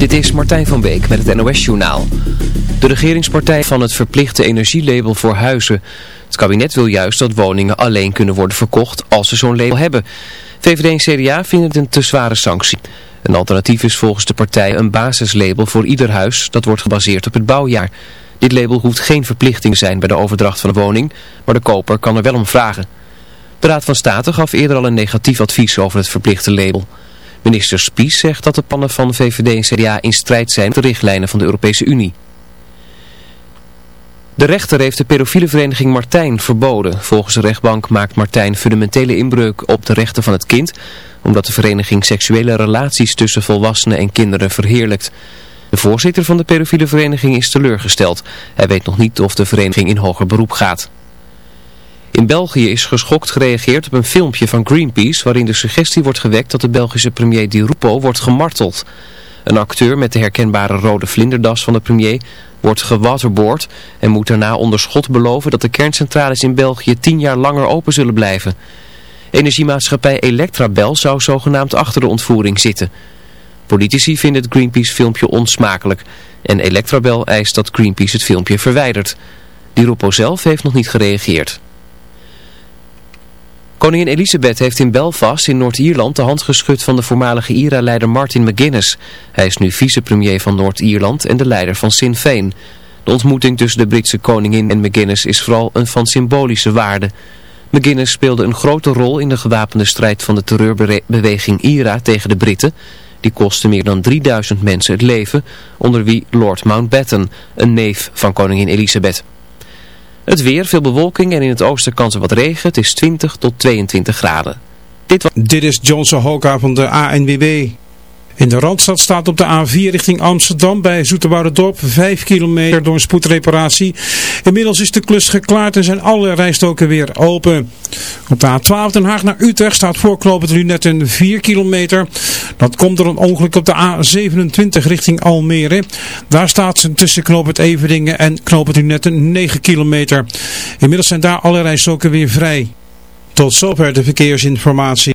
Dit is Martijn van Beek met het NOS-journaal. De regeringspartij van het verplichte energielabel voor huizen. Het kabinet wil juist dat woningen alleen kunnen worden verkocht als ze zo'n label hebben. VVD en CDA vinden het een te zware sanctie. Een alternatief is volgens de partij een basislabel voor ieder huis. Dat wordt gebaseerd op het bouwjaar. Dit label hoeft geen verplichting te zijn bij de overdracht van de woning, maar de koper kan er wel om vragen. De Raad van State gaf eerder al een negatief advies over het verplichte label. Minister Spies zegt dat de plannen van VVD en CDA in strijd zijn met de richtlijnen van de Europese Unie. De rechter heeft de pedofiele vereniging Martijn verboden. Volgens de rechtbank maakt Martijn fundamentele inbreuk op de rechten van het kind, omdat de vereniging seksuele relaties tussen volwassenen en kinderen verheerlijkt. De voorzitter van de pedofiele vereniging is teleurgesteld. Hij weet nog niet of de vereniging in hoger beroep gaat. In België is geschokt gereageerd op een filmpje van Greenpeace waarin de suggestie wordt gewekt dat de Belgische premier Di Rupo wordt gemarteld. Een acteur met de herkenbare rode vlinderdas van de premier wordt gewaterboord en moet daarna onder schot beloven dat de kerncentrales in België tien jaar langer open zullen blijven. Energiemaatschappij Electrabel zou zogenaamd achter de ontvoering zitten. Politici vinden het Greenpeace filmpje onsmakelijk en Electrabel eist dat Greenpeace het filmpje verwijdert. Di Rupo zelf heeft nog niet gereageerd. Koningin Elisabeth heeft in Belfast in Noord-Ierland de hand geschud van de voormalige IRA-leider Martin McGuinness. Hij is nu vicepremier van Noord-Ierland en de leider van Sinn Féin. De ontmoeting tussen de Britse koningin en McGuinness is vooral een van symbolische waarde. McGuinness speelde een grote rol in de gewapende strijd van de terreurbeweging IRA tegen de Britten. Die kostte meer dan 3000 mensen het leven, onder wie Lord Mountbatten, een neef van koningin Elisabeth. Het weer, veel bewolking en in het oosten kans op wat regen. Het is 20 tot 22 graden. Dit, was... Dit is Johnson Hoka van de ANWB. In de Randstad staat op de A4 richting Amsterdam bij Dorp 5 kilometer door een spoedreparatie. Inmiddels is de klus geklaard en zijn alle rijstoken weer open. Op de A12 Den Haag naar Utrecht staat voorknopend Lunetten 4 kilometer. Dat komt door een ongeluk op de A27 richting Almere. Daar staat tussen knooppunt Everdingen en knooppunt Lunetten 9 kilometer. Inmiddels zijn daar alle rijstoken weer vrij. Tot zover de verkeersinformatie.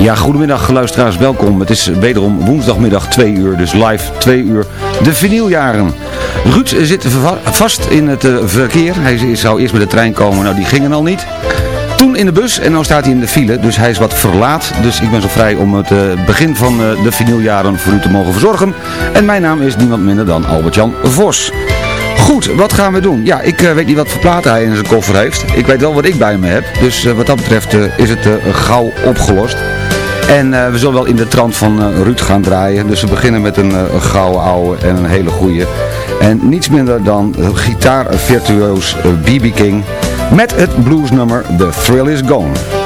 Ja, goedemiddag luisteraars, welkom. Het is wederom woensdagmiddag 2 uur, dus live 2 uur, de vinyljaren. Ruud zit vast in het uh, verkeer. Hij zou eerst met de trein komen, nou die gingen al niet. Toen in de bus en nu staat hij in de file, dus hij is wat verlaat. Dus ik ben zo vrij om het uh, begin van uh, de vinyljaren voor u te mogen verzorgen. En mijn naam is niemand minder dan Albert-Jan Vos. Goed, wat gaan we doen? Ja, ik weet niet wat voor platen hij in zijn koffer heeft. Ik weet wel wat ik bij me heb. Dus wat dat betreft is het gauw opgelost. En uh, we zullen wel in de trant van uh, Ruud gaan draaien. Dus we beginnen met een uh, gouden ouwe en een hele goede. En niets minder dan gitaarvirtuoos B.B. King met het bluesnummer The Thrill Is Gone.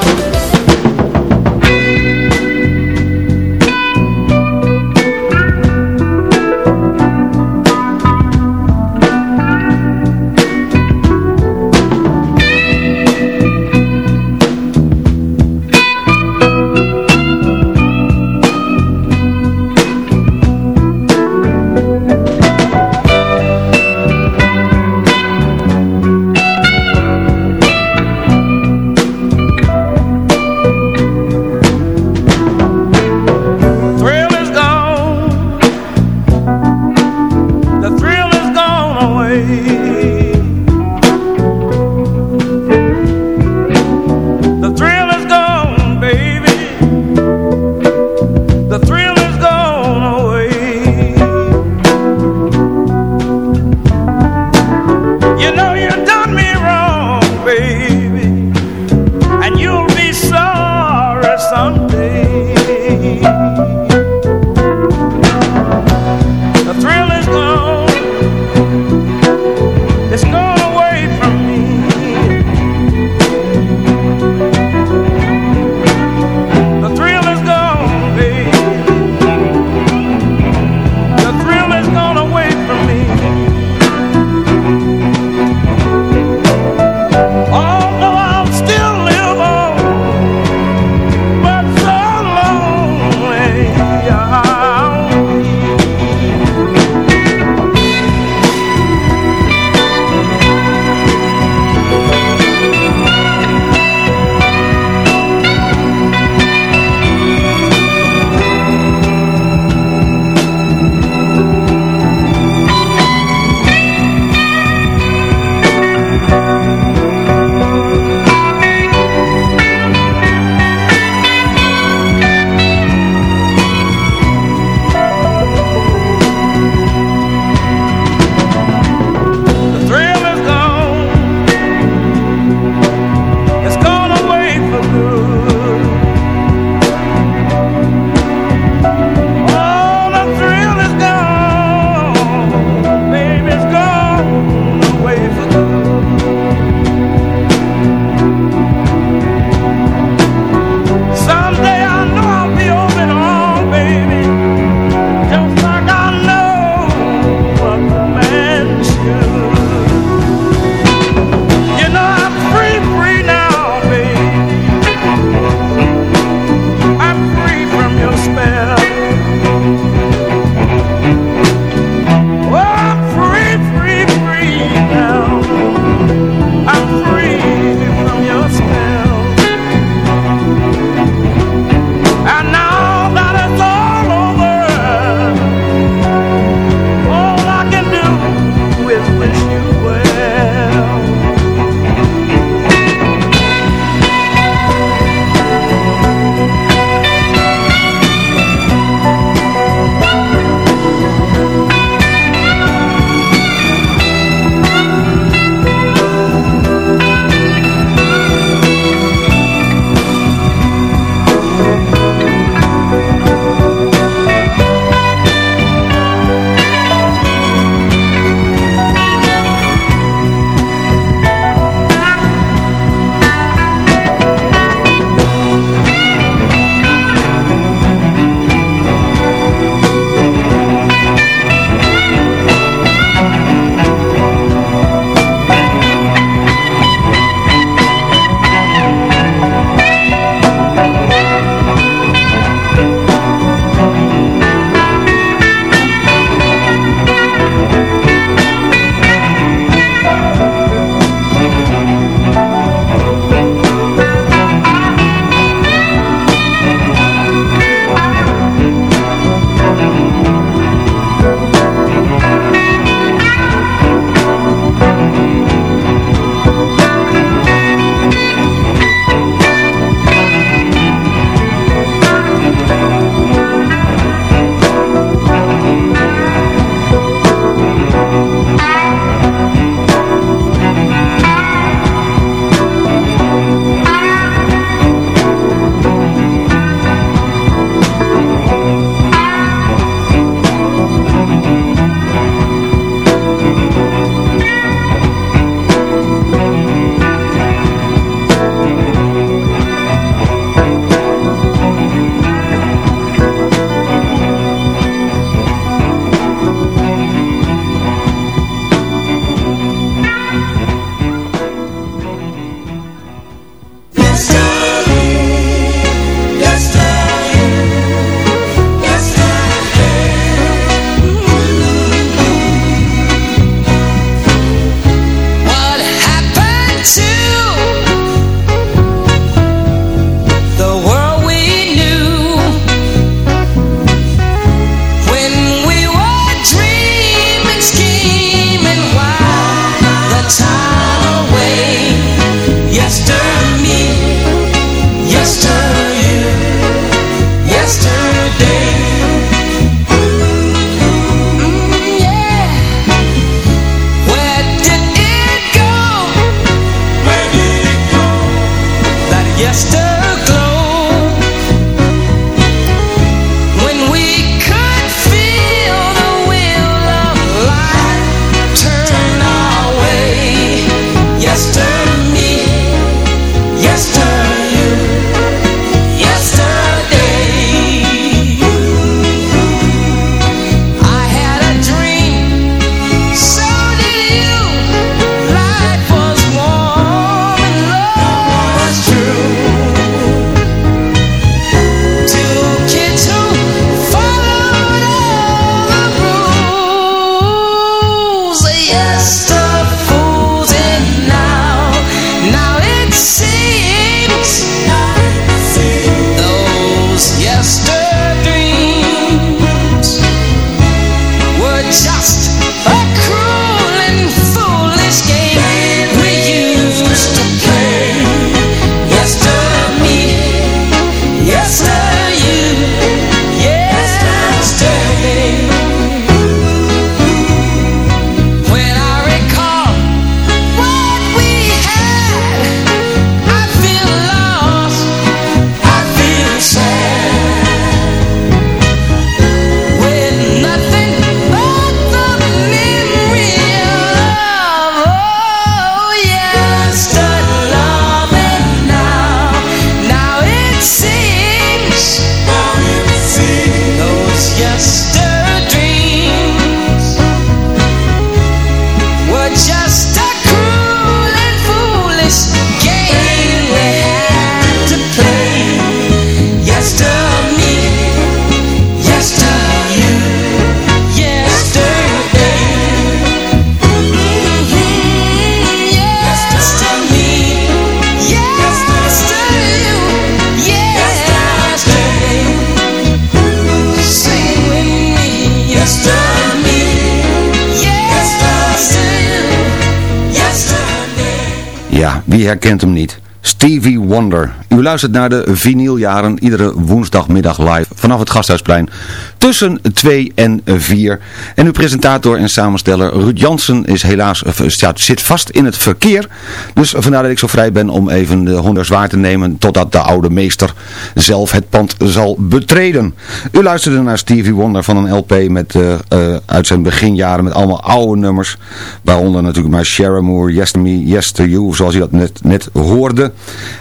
Wie herkent hem niet? Stevie Wonder. U luistert naar de vinyljaren iedere woensdagmiddag live vanaf het Gasthuisplein tussen 2 en 4. En uw presentator en samensteller Ruud Jansen is helaas, ja, zit vast in het verkeer. Dus vandaar dat ik zo vrij ben om even de honderd zwaar te nemen totdat de oude meester zelf het pand zal betreden. U luisterde naar Stevie Wonder van een LP met, uh, uh, uit zijn beginjaren met allemaal oude nummers. Waaronder natuurlijk maar Sharon Moore, Yes to Me, Yes to You, zoals u dat net, net hoorde.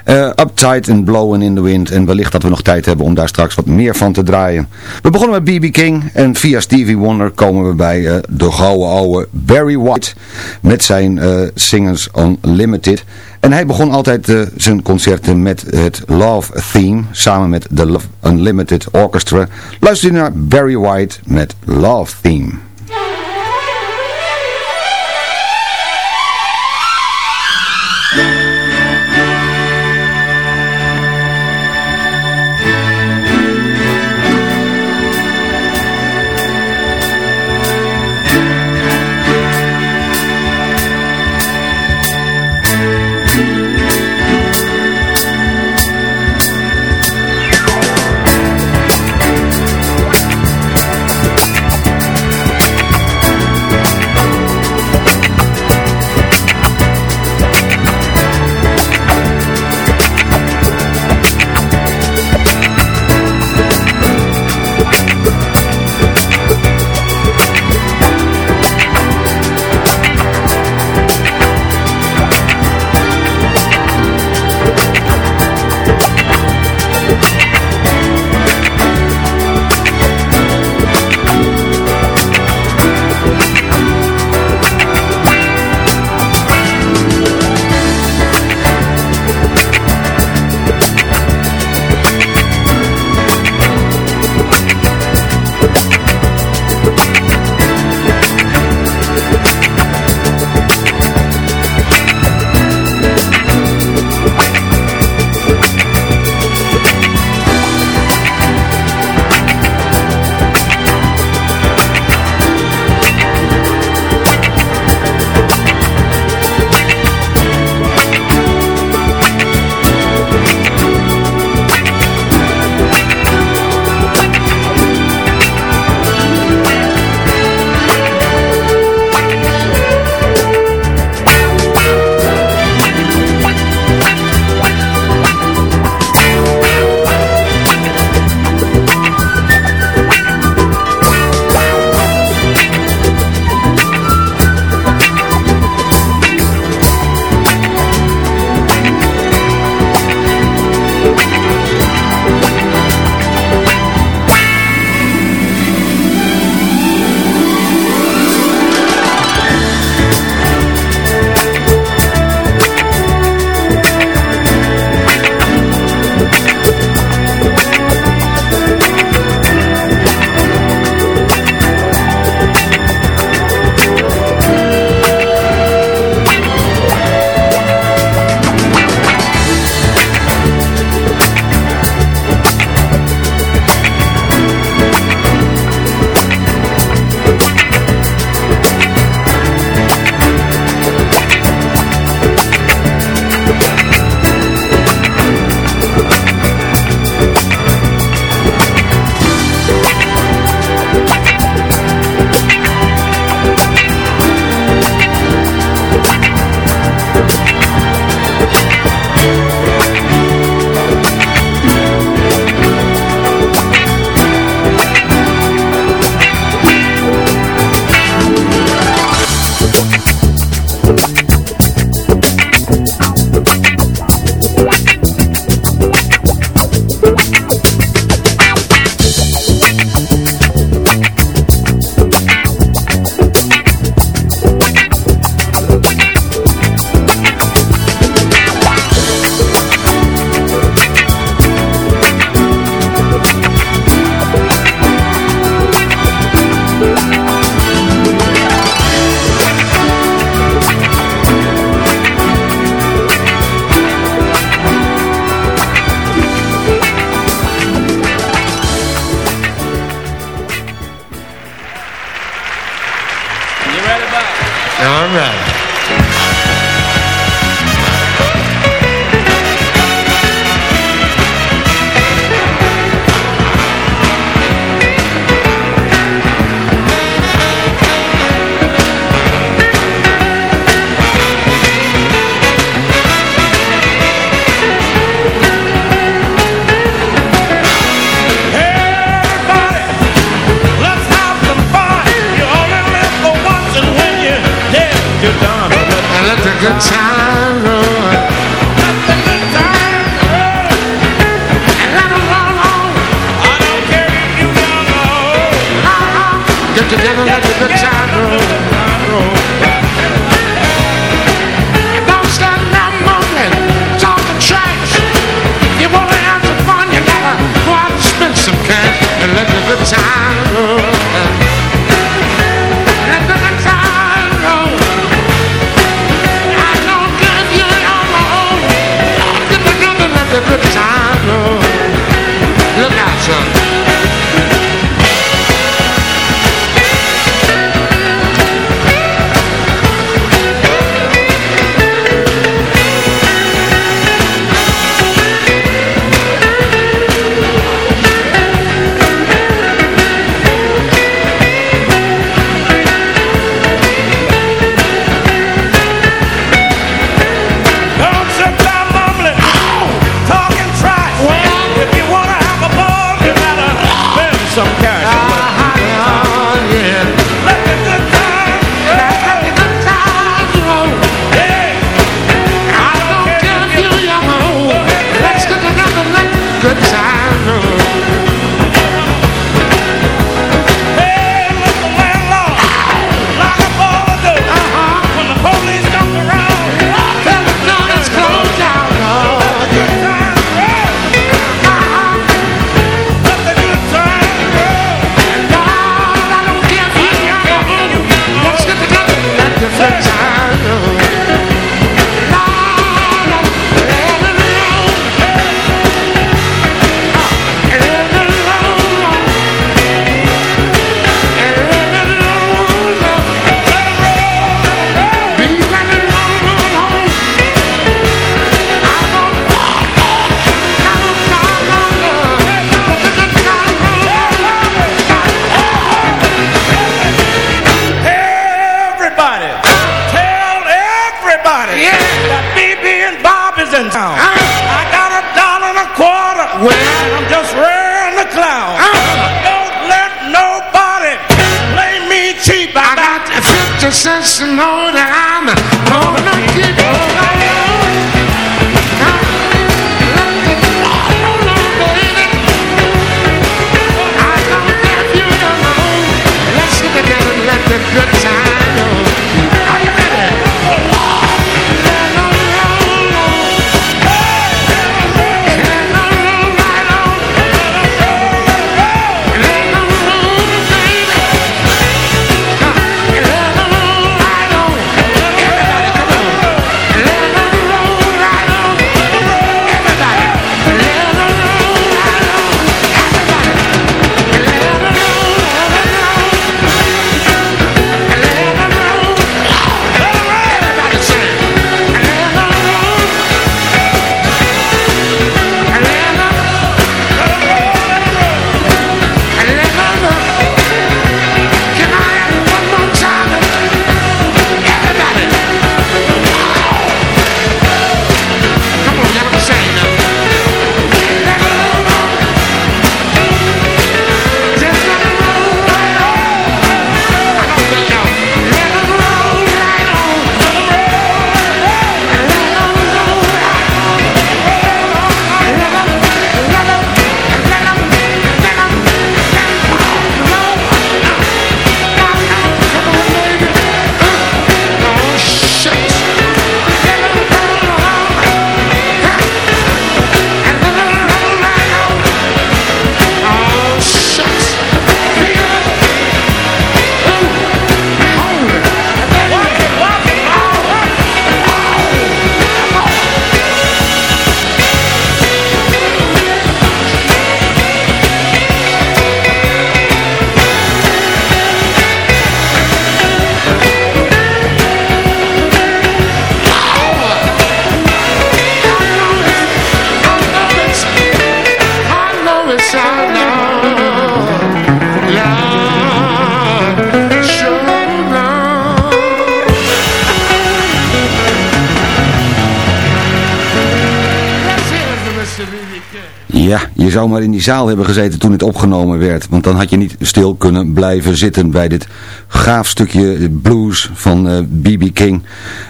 Uh, Uptight and Blowing in the Wind. En wellicht dat we nog tijd hebben om daar straks wat meer van te draaien. We begonnen met B.B. King. En via Stevie Wonder komen we bij uh, de gouden oude Barry White. Met zijn uh, Singers Unlimited. En hij begon altijd zijn concerten met het Love Theme. Samen met de Love Unlimited Orchestra. Luister naar Barry White met Love Theme. 50 cents Ja, je zou maar in die zaal hebben gezeten toen het opgenomen werd. Want dan had je niet stil kunnen blijven zitten bij dit gaaf stukje blues van B.B. King.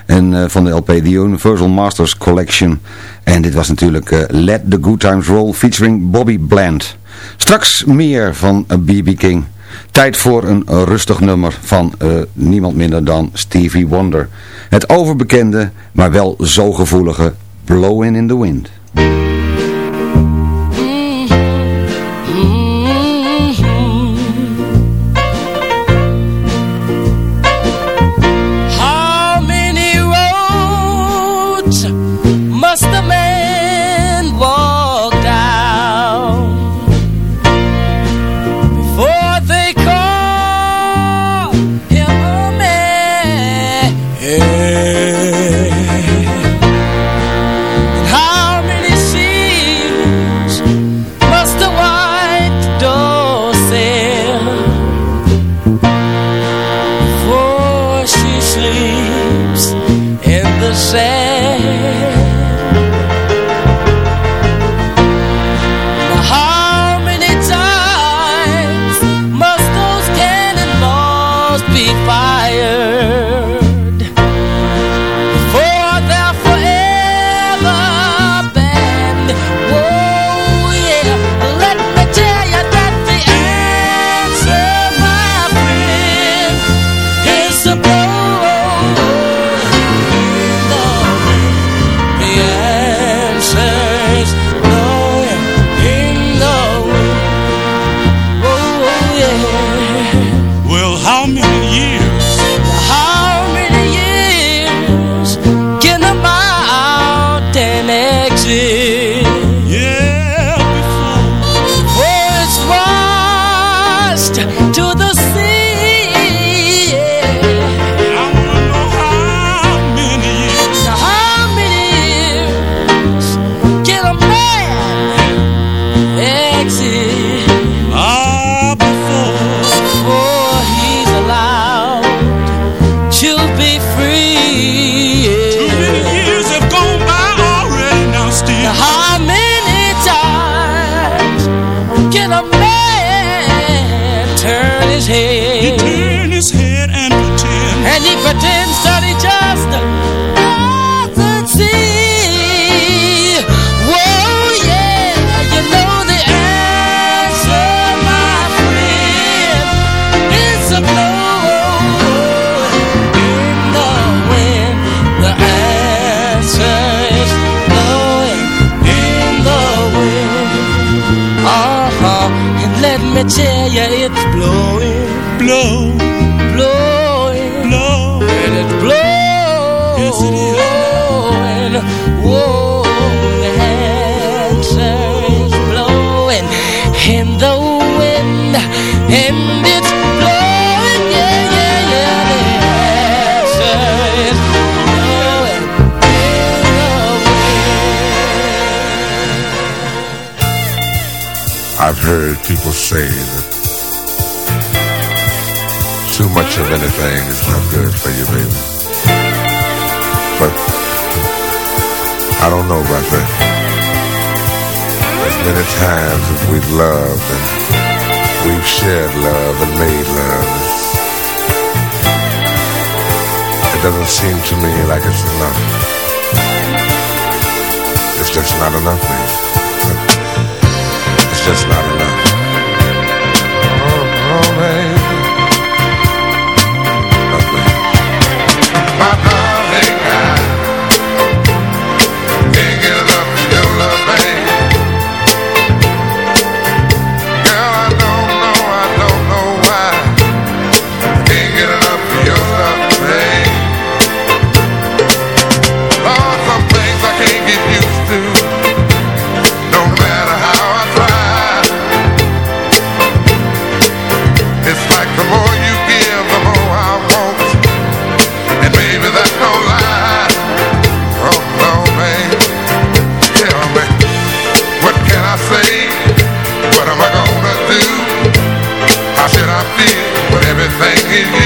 En van de LP The Universal Masters Collection. En dit was natuurlijk Let the Good Times Roll featuring Bobby Bland. Straks meer van B.B. King. Tijd voor een rustig nummer van niemand minder dan Stevie Wonder. Het overbekende, maar wel zo gevoelige Blowing in the Wind. blow, blow, it, blow, let it blow. Yes, it is. And, whoa, the answer blowing in the wind, and it's blowing. Yeah, yeah, yeah. The answer is blowing in the wind. I've heard people say that much of anything is not good for you, baby. But I don't know about that. As many times as we've loved and we've shared love and made love, it doesn't seem to me like it's enough. It's just not enough, baby. It's just not enough. give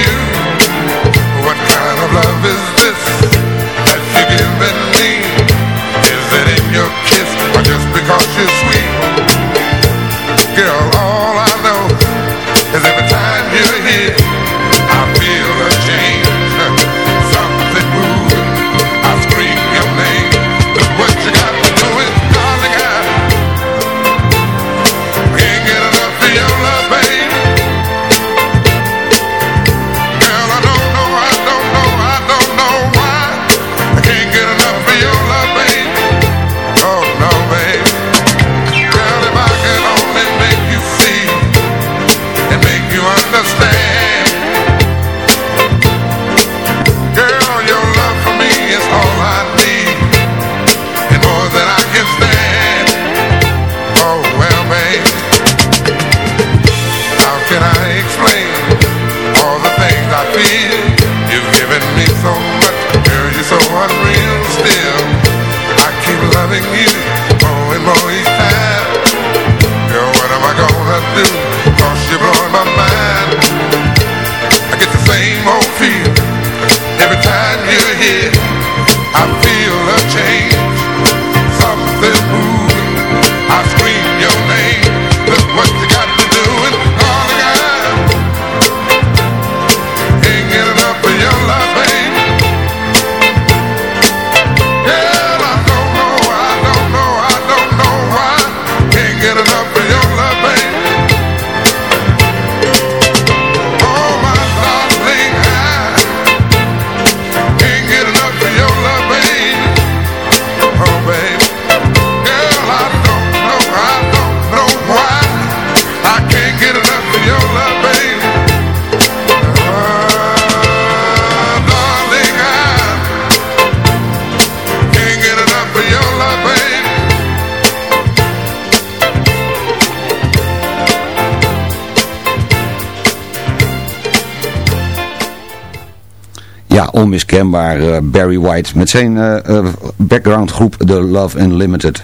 onmiskenbaar eh, Barry White met zijn uh, backgroundgroep The Love Unlimited.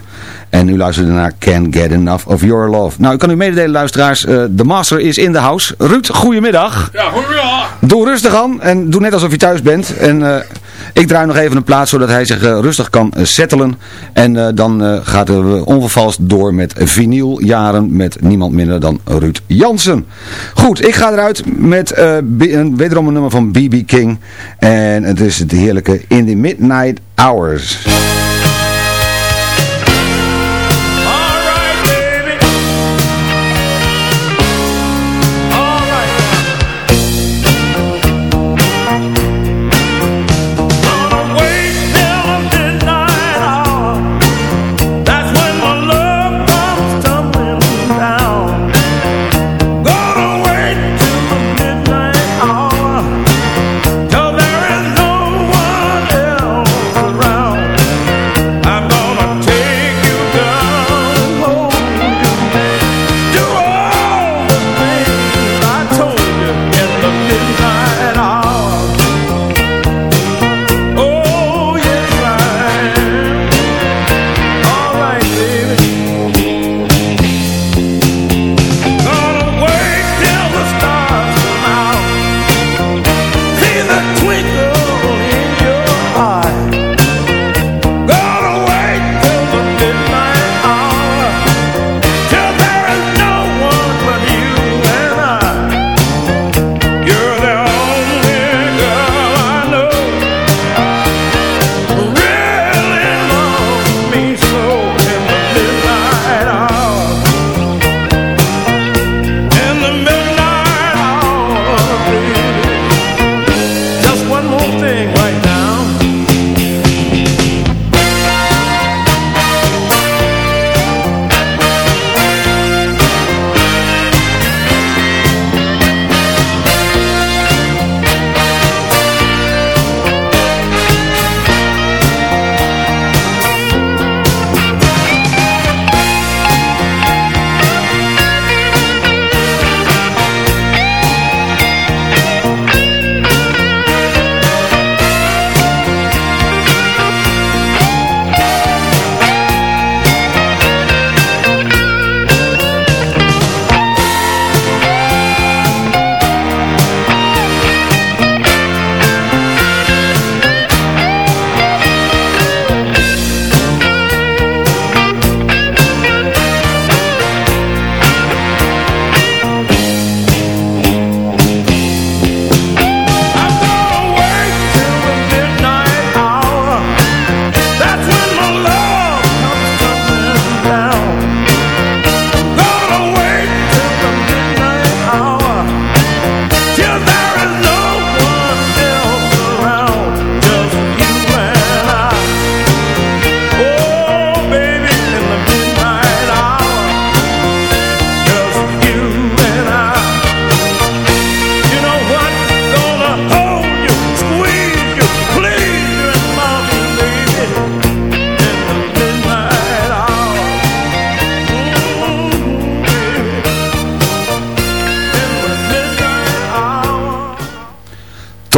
En u luistert naar Can't Get Enough of Your Love. Nou, ik kan u mededelen, luisteraars. de master is in de house. Ruud, goedemiddag. Ja, goedemiddag. Doe rustig aan en doe net alsof je thuis bent. En ik draai nog even een plaats zodat hij zich rustig kan settelen. En dan gaat we onvervalst door met vinyljaren met niemand minder dan Ruud Jansen. Goed, ik ga eruit met een, wederom een nummer van B.B. King. En het is het heerlijke In the Midnight Hours.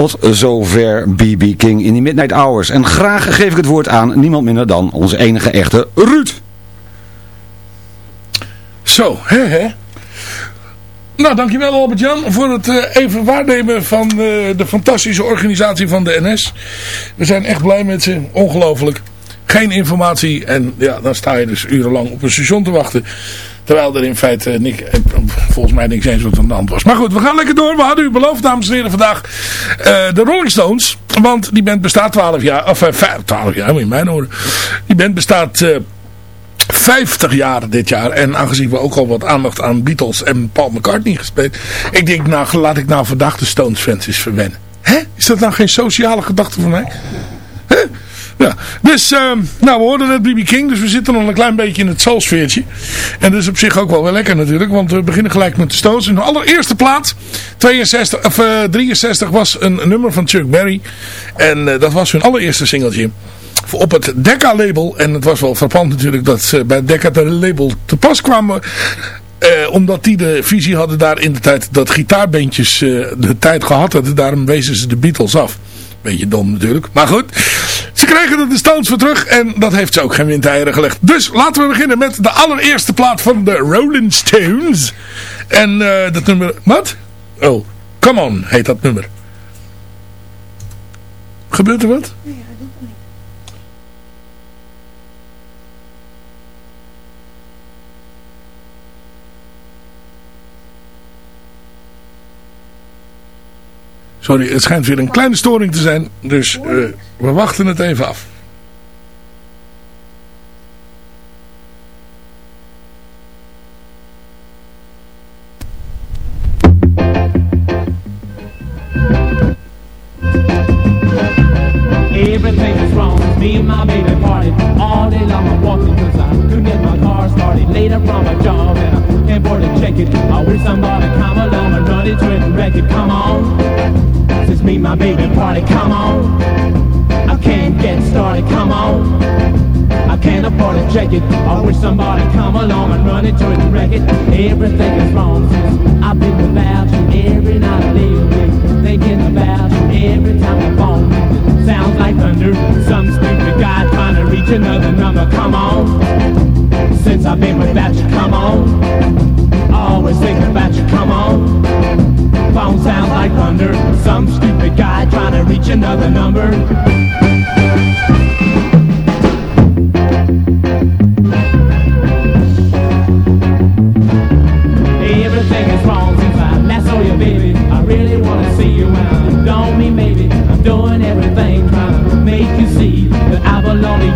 Tot zover BB King in die Midnight Hours. En graag geef ik het woord aan niemand minder dan onze enige echte Ruud. Zo, hè hè. Nou, dankjewel Albert-Jan voor het uh, even waarnemen van uh, de fantastische organisatie van de NS. We zijn echt blij met ze, ongelooflijk. Geen informatie en ja, dan sta je dus urenlang op een station te wachten. Terwijl er in feite niks, eh, volgens mij niks eens wat aan de hand was. Maar goed, we gaan lekker door. We hadden u beloofd, dames en heren, vandaag uh, de Rolling Stones. Want die band bestaat 12 jaar, of uh, 12 jaar, moet je mij horen. Die band bestaat... Uh, 50 jaar dit jaar. En aangezien we ook al wat aandacht aan Beatles en Paul McCartney gespeeld. Ik denk, nou, laat ik nou vandaag de Stones fans eens verwennen. Hè? Is dat nou geen sociale gedachte voor mij? Hè? Ja, dus, uh, nou, we hoorden net BB King, dus we zitten nog een klein beetje in het soulsfeertje. En dat is op zich ook wel wel lekker natuurlijk, want we beginnen gelijk met de Stones. In de allereerste plaat, 62, of, uh, 63, was een nummer van Chuck Berry. En uh, dat was hun allereerste singeltje op het Decca-label. En het was wel frappant natuurlijk dat ze bij Decca de label te pas kwamen. Uh, omdat die de visie hadden daar in de tijd dat gitaarbeentjes uh, de tijd gehad hadden. Daarom wezen ze de Beatles af Beetje dom natuurlijk. Maar goed. Ze kregen er de Stones voor terug. En dat heeft ze ook geen windeieren gelegd. Dus laten we beginnen met de allereerste plaat van de Rolling Stones. En eh, dat nummer... Wat? Oh, Come On heet dat nummer. Gebeurt er wat? Sorry, het schijnt weer een kleine storing te zijn. Dus uh, we wachten het even af. Along and run it to wreck it. Everything is wrong since I've been about you every night I lay awake. Thinking about you every time I phone sounds like thunder. Some stupid guy trying to reach another number. Come on. Since I've been without you, come on. Always thinking about you, come on. Phone sounds like thunder. Some stupid guy trying to reach another number.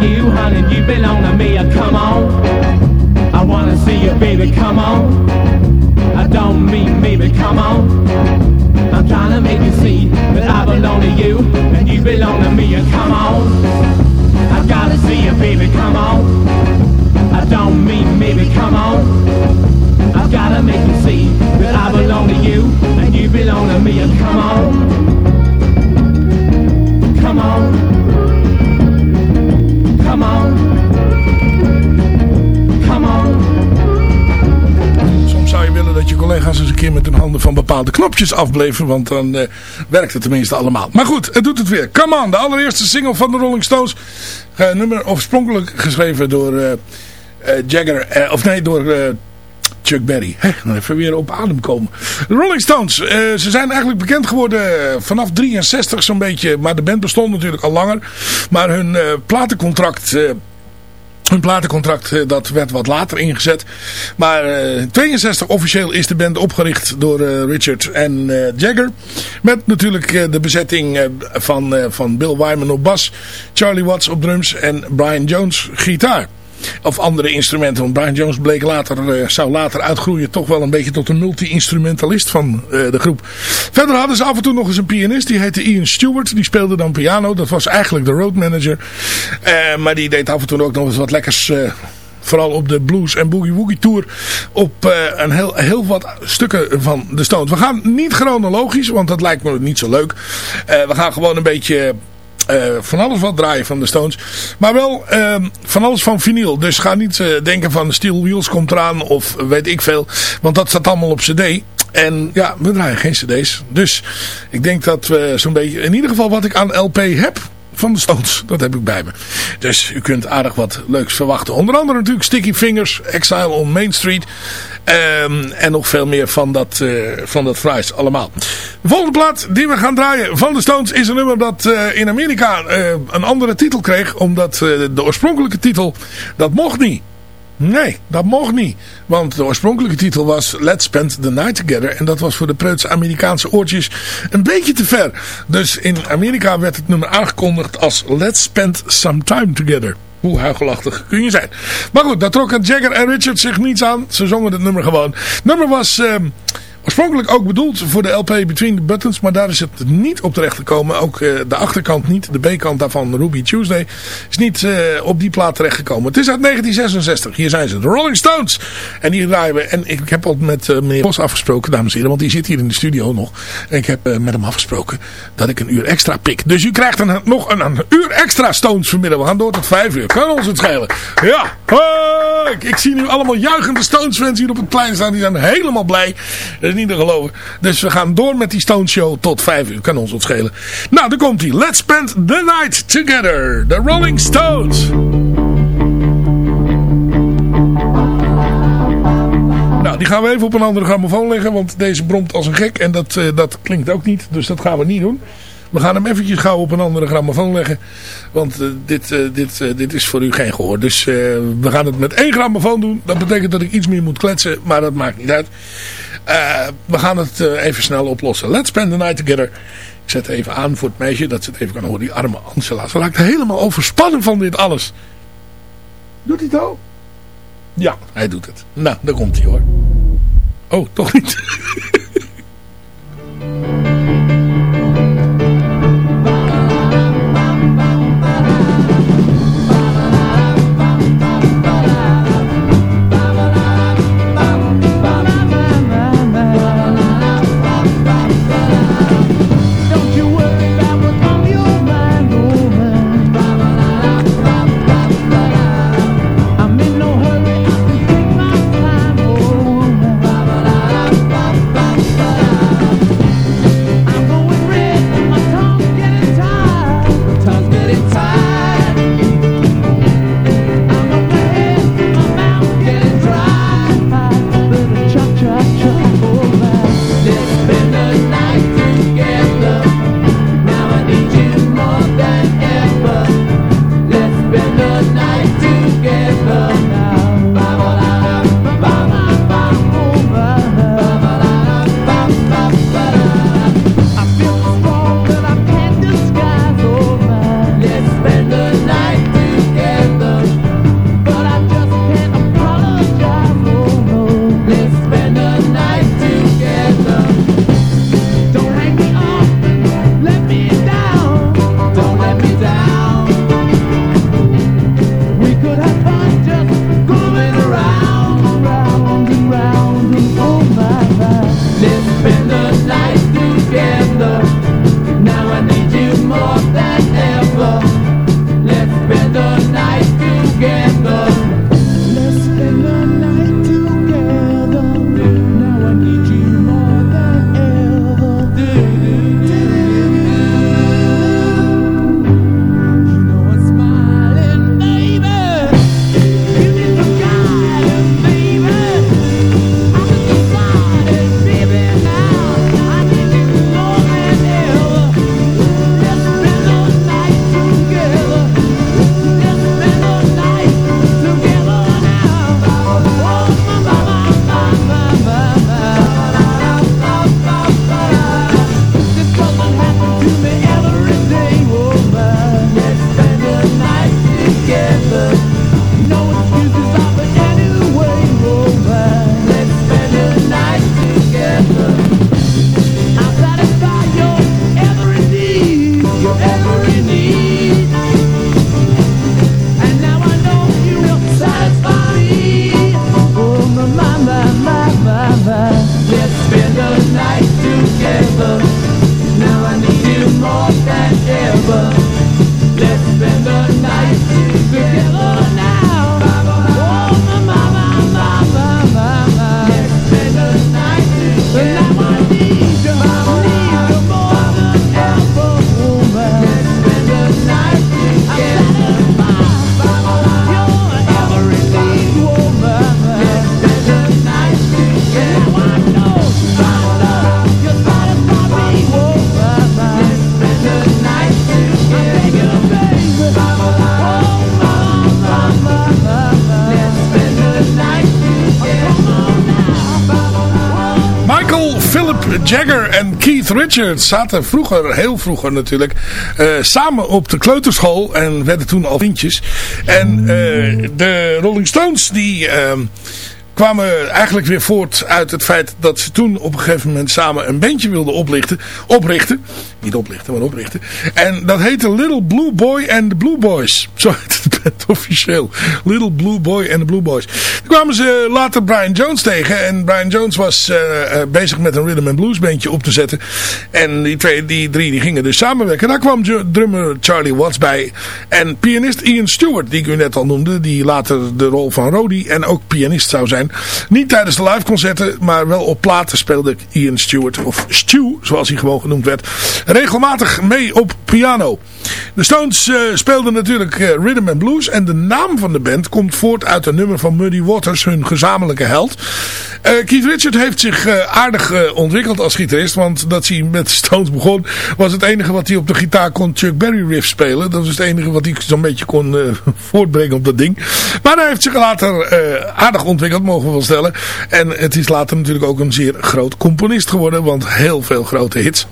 You, honey. You belong to me. Uh, Come on, I wanna see you, baby. Come on. I don't mean maybe. Come on. I'm trying to make you see that I belong to you and you belong to me. Uh, Come on, I gotta see you, baby. Come on. I don't mean maybe. Come on. Met hun handen van bepaalde knopjes afbleven. Want dan eh, werkt het tenminste allemaal. Maar goed, het doet het weer. Come on, de allereerste single van de Rolling Stones. Eh, nummer oorspronkelijk geschreven door eh, Jagger. of nee, door... Chuck Berry. Dan even weer op adem komen. Rolling Stones. ze zijn eigenlijk bekend geworden vanaf 63 zo'n beetje. Maar de band bestond natuurlijk al langer. Maar hun platencontract... hun platencontract eh, dat werd wat later ingezet. Maar eh, in 62 officieel is de band opgericht door eh, Richard en eh, Jagger. Met natuurlijk eh, de bezetting eh, van, eh, van Bill Wyman op bas. Charlie Watts op drums en Brian Jones gitaar. Of andere instrumenten. Want Brian Jones bleek later, eh, zou later uitgroeien toch wel een beetje tot een multi-instrumentalist van eh, de groep. Verder hadden ze af en toe nog eens een pianist. Die heette Ian Stewart. Die speelde dan piano. Dat was eigenlijk de road manager. Eh, maar die deed af en toe ook nog eens wat lekkers... Vooral op de Blues en Boogie Woogie Tour. Op een heel, heel wat stukken van de Stones. We gaan niet chronologisch, want dat lijkt me niet zo leuk. We gaan gewoon een beetje eh, van alles wat draaien van de Stones. Maar wel eh, van alles van vinyl. Dus ga niet eh, denken van Steel Wheels komt eraan of weet ik veel. Want dat staat allemaal op cd. En ja, we draaien geen cd's. Dus ik denk dat we zo'n beetje... In ieder geval wat ik aan LP heb van de Stones. Dat heb ik bij me. Dus u kunt aardig wat leuks verwachten. Onder andere natuurlijk Sticky Fingers, Exile on Main Street. ehm, en nog veel meer van dat, eh van dat fries allemaal. De volgende plaat die we gaan draaien van de Stones is een nummer dat eh, in Amerika eh, een andere titel kreeg. Omdat de oorspronkelijke titel, dat mocht niet. Nee, dat mocht niet. Want de oorspronkelijke titel was Let's Spend the Night Together. En dat was voor de preutse Amerikaanse oortjes een beetje te ver. Dus in Amerika werd het nummer aangekondigd als Let's Spend Some Time Together. Hoe huigelachtig kun je zijn. Maar goed, daar trokken Jagger en Richard zich niets aan. Ze zongen het nummer gewoon. Het nummer was... ehm, Oorspronkelijk ook bedoeld voor de LP Between the Buttons, maar daar is het niet op terecht gekomen. Ook eh, de achterkant niet, de B-kant daarvan, Ruby Tuesday, is niet eh, op die plaat terechtgekomen. Het is uit 1966, hier zijn ze, de Rolling Stones. En die draaien we, en ik heb al met eh, meneer Bos afgesproken, dames en heren, want die zit hier in de studio nog. En ik heb met hem afgesproken dat ik een uur extra pik. Dus u krijgt nog een, een uur extra Stones vanmiddag. We gaan door tot vijf uur, kan ons het schelen. Ja! Ik, zie nu allemaal juichende Stones fans hier op het plein staan. Die zijn helemaal blij. Dat is niet te geloven. Dus we gaan door met die Stones show tot vijf uur. Kan ons wat schelen. Nou, daar komt hij. Let's spend the night together. The Rolling Stones. Nou, die gaan we even op een andere grammofoon leggen. Want deze bromt als een gek. En dat, eh, dat klinkt ook niet. Dus dat gaan we niet doen. We gaan hem eventjes gauw op een andere grammofoon leggen. Want eh, dit, eh, dit, eh, dit is voor u geen gehoor. Dus we gaan het met één grammofoon doen. Dat betekent dat ik iets meer moet kletsen. Maar dat maakt niet uit. We gaan het even snel oplossen. Let's spend the night together. Ik zet even aan voor het meisje. Dat ze het even kan horen. Die arme Angela. Ze raakt helemaal overspannen van dit alles. Doet hij het al? Ja, hij doet het. Nou, daar komt hij hoor. Oh, toch niet. Keith Richards zaten vroeger, heel vroeger natuurlijk, eh, samen op de kleuterschool en werden toen al vriendjes. En eh, de Rolling Stones die eh, kwamen eigenlijk weer voort uit het feit dat ze toen op een gegeven moment samen een bandje wilden oplichten, oprichten. Niet oplichten, maar oprichten. En dat heette Little Blue Boy and the Blue Boys. Zo het band officieel. Little Blue Boy and the Blue Boys. Toen kwamen ze later Brian Jones tegen. En Brian Jones was uh, bezig met een rhythm and blues bandje op te zetten. En die, twee, die drie die gingen dus samenwerken. Daar kwam drummer Charlie Watts bij. En pianist Ian Stewart, die ik u net al noemde. Die later de rol van Rody en ook pianist zou zijn. Niet tijdens de live concerten, maar wel op platen speelde Ian Stewart. Of Stew, zoals hij gewoon genoemd werd regelmatig mee op piano. De Stones uh, speelden natuurlijk uh, rhythm and blues. En de naam van de band komt voort uit een nummer van Muddy Waters, hun gezamenlijke held. Uh, Keith Richard heeft zich aardig ontwikkeld als gitarist. Want dat hij met de Stones begon, was het enige wat hij op de gitaar kon Chuck Berry riff spelen. Dat was het enige wat hij zo'n beetje kon voortbrengen op dat ding. Maar hij heeft zich later aardig ontwikkeld, mogen we wel stellen. En het is later natuurlijk ook een zeer groot componist geworden. Want heel veel grote hits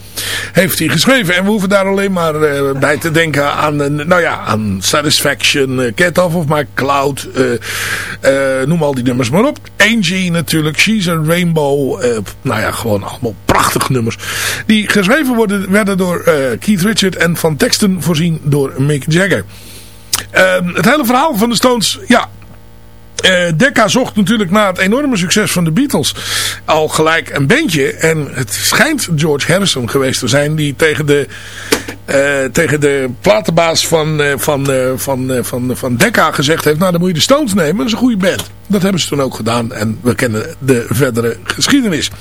heeft hij geschreven. En we hoeven daar alleen maar bij te denken aan, uh, nou ja, aan Satisfaction, uh, Get Off of My Cloud, uh, noem al die nummers maar op. Angie natuurlijk, She's a Rainbow, nou ja, gewoon allemaal prachtige nummers. Die geschreven worden, werden door Keith Richard en van teksten voorzien door Mick Jagger. Ehm, het hele verhaal van de Stones, ja, uh, Decca zocht natuurlijk na het enorme succes van de Beatles al gelijk een bandje. En het schijnt George Harrison geweest te zijn die tegen de, uh, tegen de platenbaas van, uh, van, van, van, van Decca gezegd heeft... Nou, dan moet je de Stones nemen, dat is een goede band. Dat hebben ze toen ook gedaan en we kennen de verdere geschiedenis.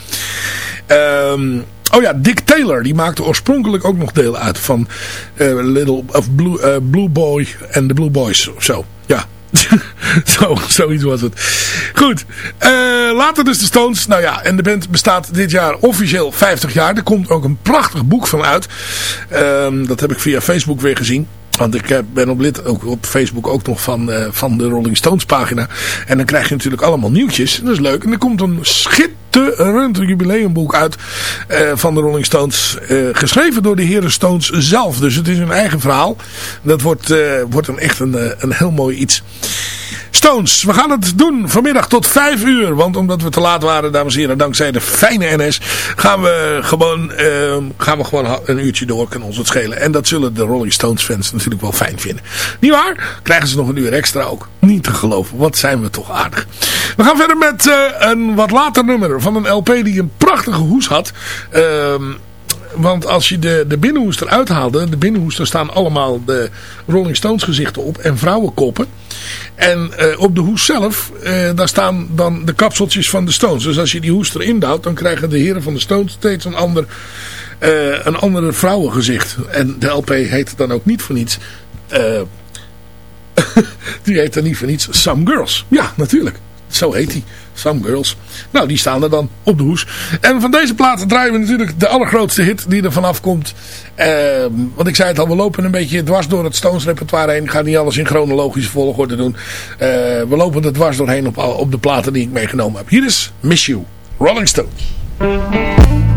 Um, Oh ja, Dick Taylor, die maakte oorspronkelijk ook nog deel uit van Little of Blue, Blue Boy and the Blue Boys of zo. Zo, zoiets was het. Goed, uh, later dus de Stones. Nou ja, en de band bestaat dit jaar officieel 50 jaar. Er komt ook een prachtig boek van uit. Uh, dat heb ik via Facebook weer gezien. Want ik ben op lid ook op Facebook ook nog van, uh, van de Rolling Stones pagina. En dan krijg je natuurlijk allemaal nieuwtjes. Dat is leuk. En er komt een schitterend jubileumboek uit uh, van de Rolling Stones. Geschreven door de heren Stones zelf. Dus het is een eigen verhaal. Dat wordt, wordt een echt een, een heel mooi iets. Stones, we gaan het doen vanmiddag tot 5 uur. Want omdat we te laat waren, dames en heren, dankzij de fijne NS, gaan we gewoon, uh, gaan we gewoon een uurtje door, kunnen ons het schelen. En dat zullen de Rolling Stones fans natuurlijk wel fijn vinden. Niet waar? Krijgen ze nog een uur extra ook. Niet te geloven, wat zijn we toch aardig. We gaan verder met uh, een wat later nummer van een LP die een prachtige hoes had. Ehm want als je de, de binnenhoes eruit haalde, de binnenhoes, daar staan allemaal de Rolling Stones gezichten op en vrouwenkoppen. En uh, op de hoes zelf, uh, daar staan dan de kapseltjes van de Stones. Dus als je die hoes erin dan krijgen de heren van de Stones steeds een ander, uh, een andere vrouwengezicht. En de LP heet dan ook niet voor niets... die heet dan niet voor niets Some Girls. Ja, natuurlijk. Zo heet hij. Some Girls. Nou, die staan er dan op de hoes. En van deze plaat draaien we natuurlijk de allergrootste hit die er vanaf komt. Uh, want ik zei het al, we lopen een beetje dwars door het Stones repertoire heen. Ik ga niet alles in chronologische volgorde doen. Uh, we lopen er dwars doorheen op, op de platen die ik meegenomen heb. Hier is Miss You, Rolling Stones.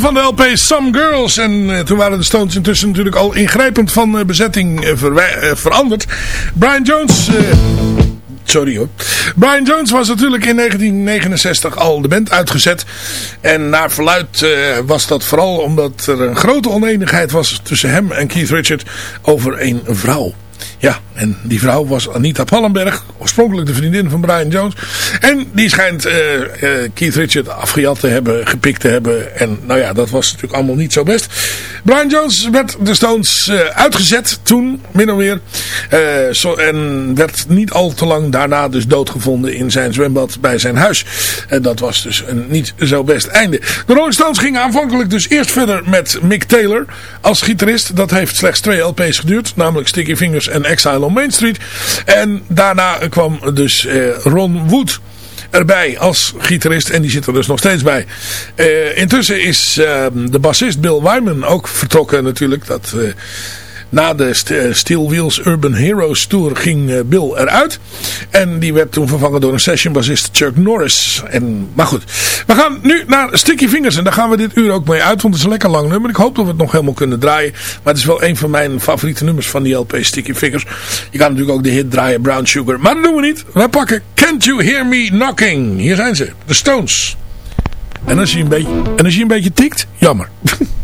Van de LP Some Girls. En uh, toen waren de Stones intussen natuurlijk al ingrijpend van uh, bezetting uh, veranderd. Brian Jones... Sorry hoor. Brian Jones was natuurlijk in 1969 al de band uitgezet. En naar verluid was dat vooral omdat er een grote oneenigheid was tussen hem en Keith Richard over een vrouw. Ja, en die vrouw was Anita Pallenberg, oorspronkelijk de vriendin van Brian Jones. En die schijnt uh, uh, Keith Richard afgejat te hebben, gepikt te hebben. En nou ja, dat was natuurlijk allemaal niet zo best. Brian Jones werd de Stones uh, uitgezet toen, min of meer. En werd niet al te lang daarna dus doodgevonden in zijn zwembad bij zijn huis. En dat was dus een niet zo best einde. De Rolling Stones gingen aanvankelijk dus eerst verder met Mick Taylor als gitarist. Dat heeft slechts twee LP's geduurd, namelijk Sticky Fingers en Exile on Main Street. En daarna kwam dus uh, Ron Wood erbij als gitarist. En die zit er dus nog steeds bij. Uh, intussen is uh, de bassist Bill Wyman ook vertrokken natuurlijk. Dat... Na de Steel Wheels Urban Heroes Tour ging uh, Bill eruit. En die werd toen vervangen door een sessionbassist Chuck Norris. En, maar goed, we gaan nu naar Sticky Fingers. En daar gaan we dit uur ook mee uit. Want het is een lekker lang nummer. Ik hoop dat we het nog helemaal kunnen draaien. Maar het is wel een van mijn favoriete nummers van die LP Sticky Fingers. Je kan natuurlijk ook de hit draaien Brown Sugar. Maar dat doen we niet. Wij pakken Can't You Hear Me Knocking. Hier zijn ze. De Stones. En als je een beetje, en als je een beetje tikt, jammer.